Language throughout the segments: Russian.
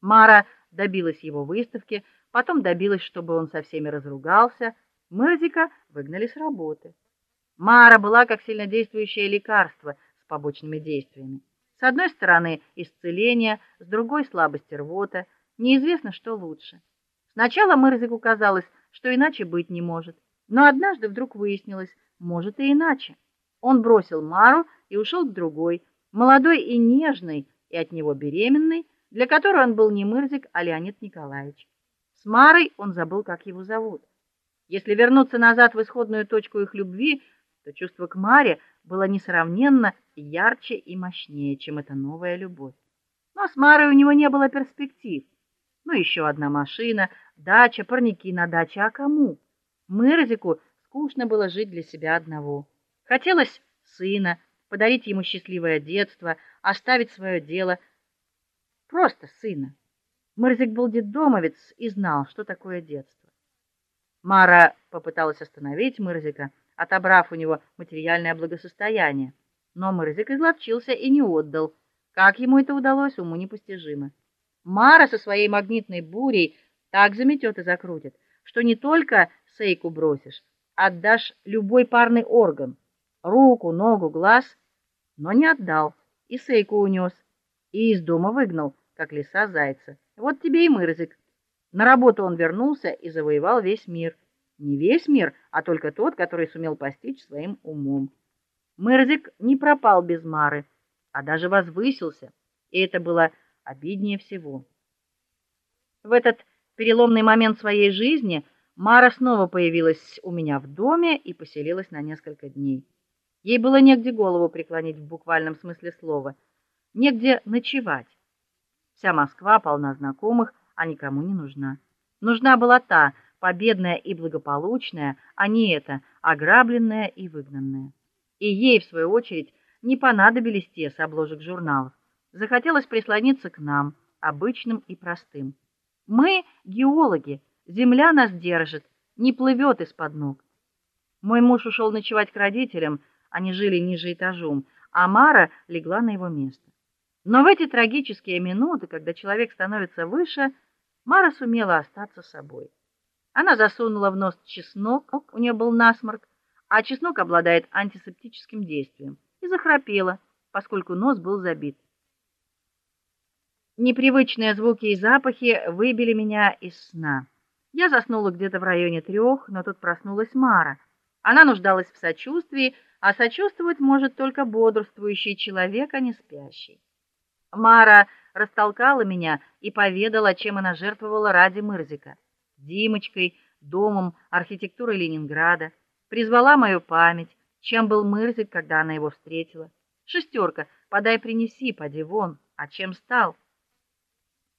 Мара добилась его выставки, потом добилась, чтобы он со всеми разругался. Мырзика выгнали с работы. Мара была как сильнодействующее лекарство с побочными действиями. С одной стороны исцеление, с другой слабость рвота. Неизвестно, что лучше. Сначала Мырзику казалось, что иначе быть не может, но однажды вдруг выяснилось, может и иначе. Он бросил Мару и ушел к другой, молодой и нежной, и от него беременной, для которой он был не Мырзик, а Леонид Николаевич. С Марой он забыл, как его зовут. Если вернуться назад в исходную точку их любви, то чувство к Маре было несравненно ярче и мощнее, чем эта новая любовь. Но с Марой у него не было перспектив. Ну еще одна машина, дача, парники на даче, а кому? Мырзику скучно было жить для себя одного. Хотелось сына, подарить ему счастливое детство, оставить свое дело, просто сына. Мырзик был детдомовец и знал, что такое детство. Мара попыталась остановить Мырзика, отобрав у него материальное благосостояние, но Мырзик изловчился и не отдал. Как ему это удалось, уму непостижимо. Мара со своей магнитной бурей так заметет и закрутит, что не только сейку бросишь, отдашь любой парный орган, руку, ногу, глаз, но не отдал, и сейку унес, и из дома выгнал, как лиса зайца. Вот тебе и мырзик. На работу он вернулся и завоевал весь мир. Не весь мир, а только тот, который сумел постичь своим умом. Мырзик не пропал без Мары, а даже возвысился, и это было обиднее всего. В этот переломный момент своей жизни Мара снова появилась у меня в доме и поселилась на несколько дней. Ей было негде голову преклонить в буквальном смысле слова, негде ночевать. Вся Москва полна знакомых, а никому не нужна. Нужна была та, победная и благополучная, а не эта, ограбленная и выгнанная. И ей в свою очередь не понадобились те с обложек журналов. Захотелось прислониться к нам, обычным и простым. Мы геологи, земля нас держит, не плывет из-под ног. Мой муж ушел ночевать к родителям, они жили ниже этажом, а Мара легла на его место. Но в эти трагические минуты, когда человек становится выше, Мара сумела остаться собой. Она засунула в нос чеснок, у нее был насморк, а чеснок обладает антисептическим действием, и захрапела, поскольку нос был забит. Непривычные звуки и запахи выбили меня из сна. Я заснула где-то в районе трех, но тут проснулась Мара. Она нуждалась в сочувствии, а сочувствовать может только бодрствующий человек, а не спящий. Мара растолкала меня и поведала, чем она жертвовала ради Мырзика: Димочкой, домом, архитектурой Ленинграда, призвала мою память, чем был Мырзик, когда она его встретила. Шестерка, подай, принеси, поди вон, а чем стал?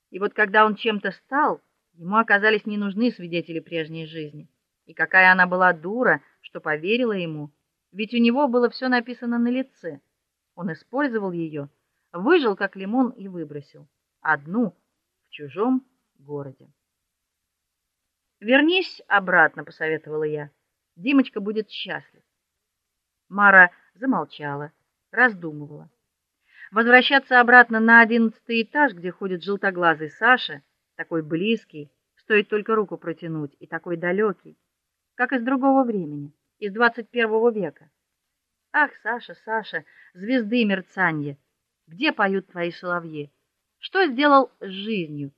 И вот когда он чем-то стал, ему оказались не нужны свидетели прежней жизни. И какая она была дура, что поверила ему. Ведь у него было все написано на лице. Он использовал ее, выжил как лимон и выбросил одну в чужом городе. Вернись обратно, посоветовала я. Димочка будет счастлив. Мара замолчала, раздумывала. Возвращаться обратно на одиннадцатый этаж, где ходит желтоглазый Саша, такой близкий, стоит только руку протянуть, и такой далекий, как из другого времени из 21 века. Ах, Саша, Саша, звезды мерцанья, где поют твои соловьи? Что сделал с жизнью?